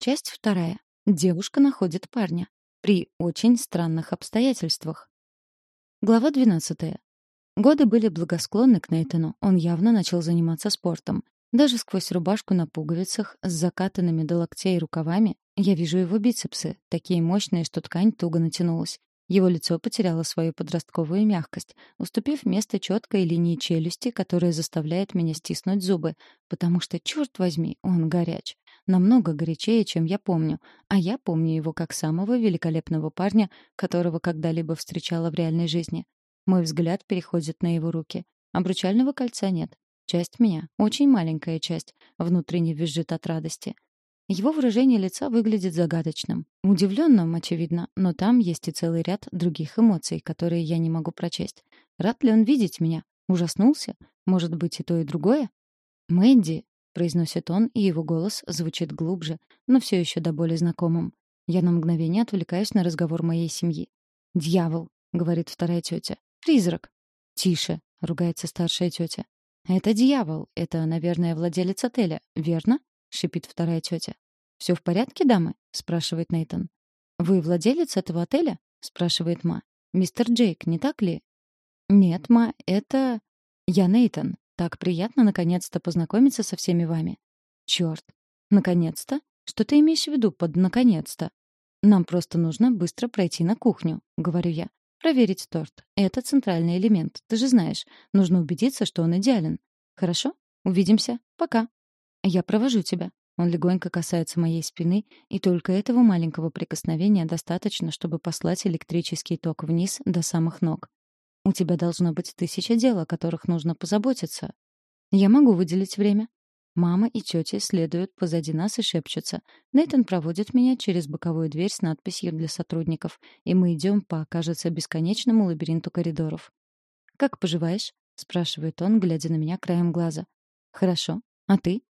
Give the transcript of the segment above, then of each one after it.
Часть вторая. Девушка находит парня. При очень странных обстоятельствах. Глава 12. Годы были благосклонны к Нейтану. Он явно начал заниматься спортом. Даже сквозь рубашку на пуговицах с закатанными до локтей рукавами я вижу его бицепсы, такие мощные, что ткань туго натянулась. Его лицо потеряло свою подростковую мягкость, уступив место четкой линии челюсти, которая заставляет меня стиснуть зубы, потому что, черт возьми, он горяч. Намного горячее, чем я помню, а я помню его как самого великолепного парня, которого когда-либо встречала в реальной жизни. Мой взгляд переходит на его руки. Обручального кольца нет. Часть меня, очень маленькая часть, внутренне визжит от радости — его выражение лица выглядит загадочным. Удивленным, очевидно, но там есть и целый ряд других эмоций, которые я не могу прочесть. Рад ли он видеть меня? Ужаснулся? Может быть, и то, и другое? «Мэдди», — произносит он, и его голос звучит глубже, но все еще до боли знакомым. Я на мгновение отвлекаюсь на разговор моей семьи. «Дьявол», — говорит вторая тетя. «Призрак». «Тише», — ругается старшая тетя. «Это дьявол. Это, наверное, владелец отеля, верно?» — шипит вторая тетя. «Все в порядке, дамы?» — спрашивает Нейтон. «Вы владелец этого отеля?» — спрашивает Ма. «Мистер Джейк, не так ли?» «Нет, Ма, это...» «Я Нейтон. Так приятно наконец-то познакомиться со всеми вами». «Черт. Наконец-то? Что ты имеешь в виду под «наконец-то»?» «Нам просто нужно быстро пройти на кухню», — говорю я. «Проверить торт. Это центральный элемент. Ты же знаешь. Нужно убедиться, что он идеален. Хорошо? Увидимся. Пока». «Я провожу тебя». Он легонько касается моей спины, и только этого маленького прикосновения достаточно, чтобы послать электрический ток вниз до самых ног. У тебя должно быть тысяча дел, о которых нужно позаботиться. Я могу выделить время. Мама и тетя следуют позади нас и шепчутся. Нейтан проводит меня через боковую дверь с надписью для сотрудников, и мы идем по, кажется, бесконечному лабиринту коридоров. «Как поживаешь?» — спрашивает он, глядя на меня краем глаза. «Хорошо. А ты?»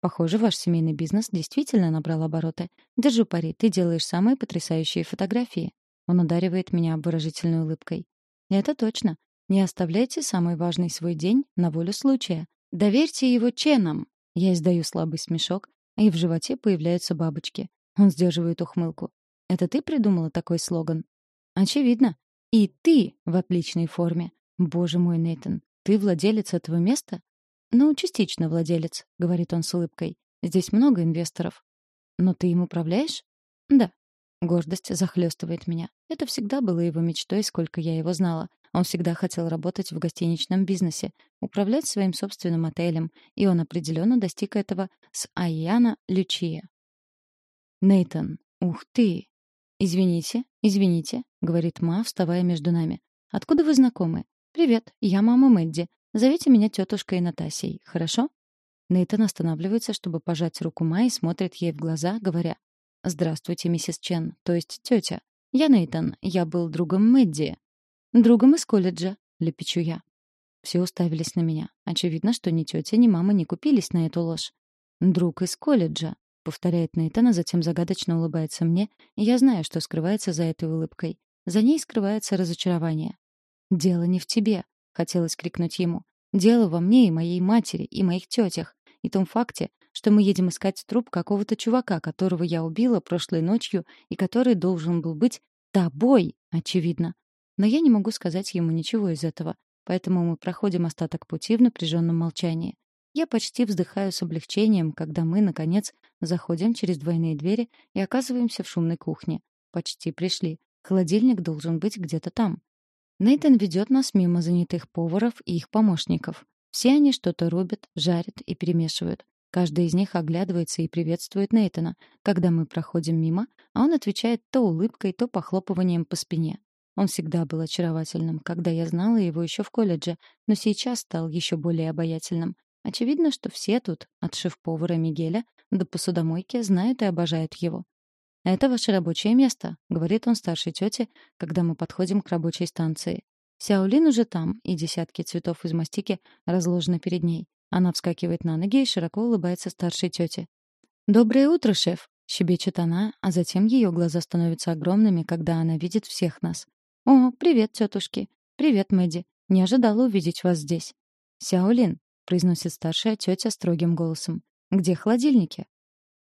Похоже, ваш семейный бизнес действительно набрал обороты. Держу пари, ты делаешь самые потрясающие фотографии. Он ударивает меня обворожительной улыбкой. Это точно. Не оставляйте самый важный свой день на волю случая. Доверьте его ченам. Я издаю слабый смешок, и в животе появляются бабочки. Он сдерживает ухмылку. Это ты придумала такой слоган? Очевидно. И ты в отличной форме. Боже мой, Нейтан, ты владелец этого места? «Ну, частично владелец», — говорит он с улыбкой. «Здесь много инвесторов». «Но ты им управляешь?» «Да». Гордость захлестывает меня. Это всегда было его мечтой, сколько я его знала. Он всегда хотел работать в гостиничном бизнесе, управлять своим собственным отелем, и он определенно достиг этого с Айяна Лючия. Нейтон, ух ты! Извините, извините, говорит Ма, вставая между нами. Откуда вы знакомы? Привет, я мама Мэдди. Зовите меня тетушкой Натасей, хорошо?» Нейтан останавливается, чтобы пожать руку Майи, смотрит ей в глаза, говоря, «Здравствуйте, миссис Чен, то есть тетя. Я Нейтан, я был другом Мэдди». «Другом из колледжа», — лепечу я. Все уставились на меня. Очевидно, что ни тетя, ни мама не купились на эту ложь. «Друг из колледжа», — повторяет Нейтан, а затем загадочно улыбается мне, и я знаю, что скрывается за этой улыбкой. За ней скрывается разочарование. «Дело не в тебе. Хотелось крикнуть ему. «Дело во мне и моей матери, и моих тетях, и том факте, что мы едем искать труп какого-то чувака, которого я убила прошлой ночью и который должен был быть тобой, очевидно. Но я не могу сказать ему ничего из этого, поэтому мы проходим остаток пути в напряженном молчании. Я почти вздыхаю с облегчением, когда мы, наконец, заходим через двойные двери и оказываемся в шумной кухне. Почти пришли. Холодильник должен быть где-то там. Нейтан ведет нас мимо занятых поваров и их помощников. Все они что-то рубят, жарят и перемешивают. Каждый из них оглядывается и приветствует Нейтана, когда мы проходим мимо, а он отвечает то улыбкой, то похлопыванием по спине. Он всегда был очаровательным, когда я знала его еще в колледже, но сейчас стал еще более обаятельным. Очевидно, что все тут, от шеф-повара Мигеля до посудомойки, знают и обожают его. «Это ваше рабочее место», — говорит он старшей тете, когда мы подходим к рабочей станции. Сяолин уже там, и десятки цветов из мастики разложены перед ней. Она вскакивает на ноги и широко улыбается старшей тете. «Доброе утро, шеф!» — щебечет она, а затем ее глаза становятся огромными, когда она видит всех нас. «О, привет, тетушки! Привет, Мэдди! Не ожидала увидеть вас здесь!» «Сяолин!» — произносит старшая тетя строгим голосом. «Где холодильники?»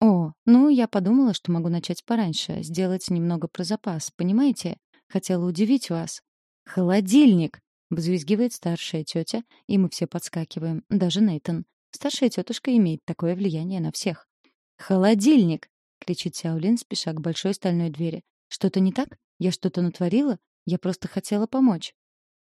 «О, ну, я подумала, что могу начать пораньше, сделать немного про запас, понимаете? Хотела удивить вас». «Холодильник!» — взвизгивает старшая тетя, и мы все подскакиваем, даже Нейтон. Старшая тетушка имеет такое влияние на всех. «Холодильник!» — кричит Сяолин, спеша к большой стальной двери. «Что-то не так? Я что-то натворила? Я просто хотела помочь».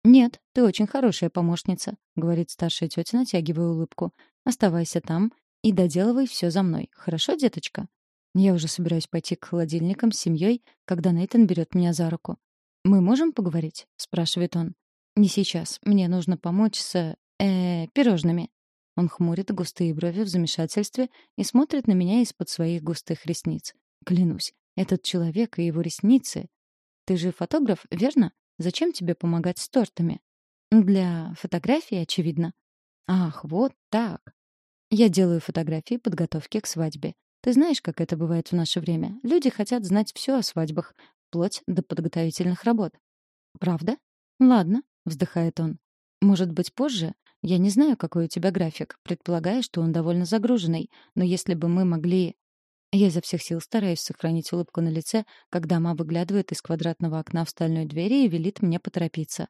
«Нет, ты очень хорошая помощница», — говорит старшая тетя, натягивая улыбку. «Оставайся там и доделывай все за мной. Хорошо, деточка?» Я уже собираюсь пойти к холодильникам с семьей, когда Нейтан берет меня за руку. «Мы можем поговорить?» — спрашивает он. «Не сейчас. Мне нужно помочь с... э пирожными». Он хмурит густые брови в замешательстве и смотрит на меня из-под своих густых ресниц. Клянусь, этот человек и его ресницы... Ты же фотограф, верно? Зачем тебе помогать с тортами? Для фотографии, очевидно. Ах, вот так. Я делаю фотографии подготовки к свадьбе. Ты знаешь, как это бывает в наше время? Люди хотят знать все о свадьбах, вплоть до подготовительных работ. Правда? Ладно, вздыхает он. Может быть, позже? Я не знаю, какой у тебя график. Предполагаю, что он довольно загруженный. Но если бы мы могли... Я изо всех сил стараюсь сохранить улыбку на лице, когда мама выглядывает из квадратного окна в стальной двери и велит мне поторопиться.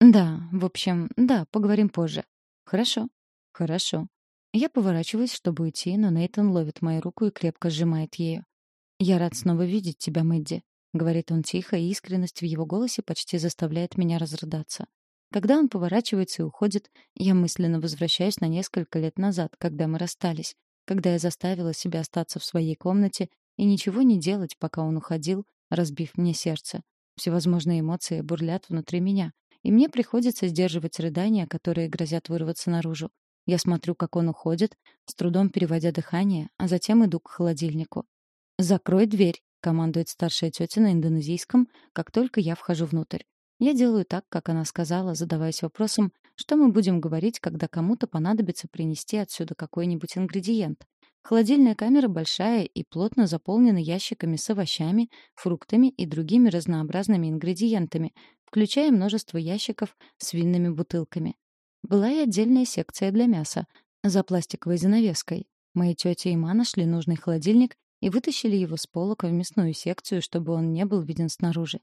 Да, в общем, да, поговорим позже. Хорошо. Хорошо. Я поворачиваюсь, чтобы уйти, но Нейтан ловит мою руку и крепко сжимает ею. «Я рад снова видеть тебя, Мэдди», — говорит он тихо, и искренность в его голосе почти заставляет меня разрыдаться. Когда он поворачивается и уходит, я мысленно возвращаюсь на несколько лет назад, когда мы расстались, когда я заставила себя остаться в своей комнате и ничего не делать, пока он уходил, разбив мне сердце. Всевозможные эмоции бурлят внутри меня, и мне приходится сдерживать рыдания, которые грозят вырваться наружу. Я смотрю, как он уходит, с трудом переводя дыхание, а затем иду к холодильнику. «Закрой дверь», — командует старшая тетя на индонезийском, как только я вхожу внутрь. Я делаю так, как она сказала, задаваясь вопросом, что мы будем говорить, когда кому-то понадобится принести отсюда какой-нибудь ингредиент. Холодильная камера большая и плотно заполнена ящиками с овощами, фруктами и другими разнообразными ингредиентами, включая множество ящиков с винными бутылками. Была и отдельная секция для мяса, за пластиковой занавеской. Мои тетя и ма нашли нужный холодильник и вытащили его с полок в мясную секцию, чтобы он не был виден снаружи.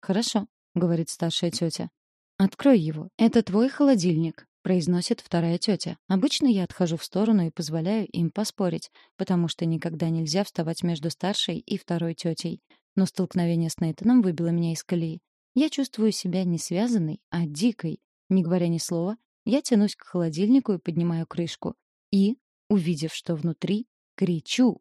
«Хорошо», — говорит старшая тетя. «Открой его. Это твой холодильник», — произносит вторая тетя. Обычно я отхожу в сторону и позволяю им поспорить, потому что никогда нельзя вставать между старшей и второй тетей. Но столкновение с Нейтаном выбило меня из колеи. Я чувствую себя не связанной, а дикой. Не говоря ни слова, я тянусь к холодильнику и поднимаю крышку. И, увидев, что внутри, кричу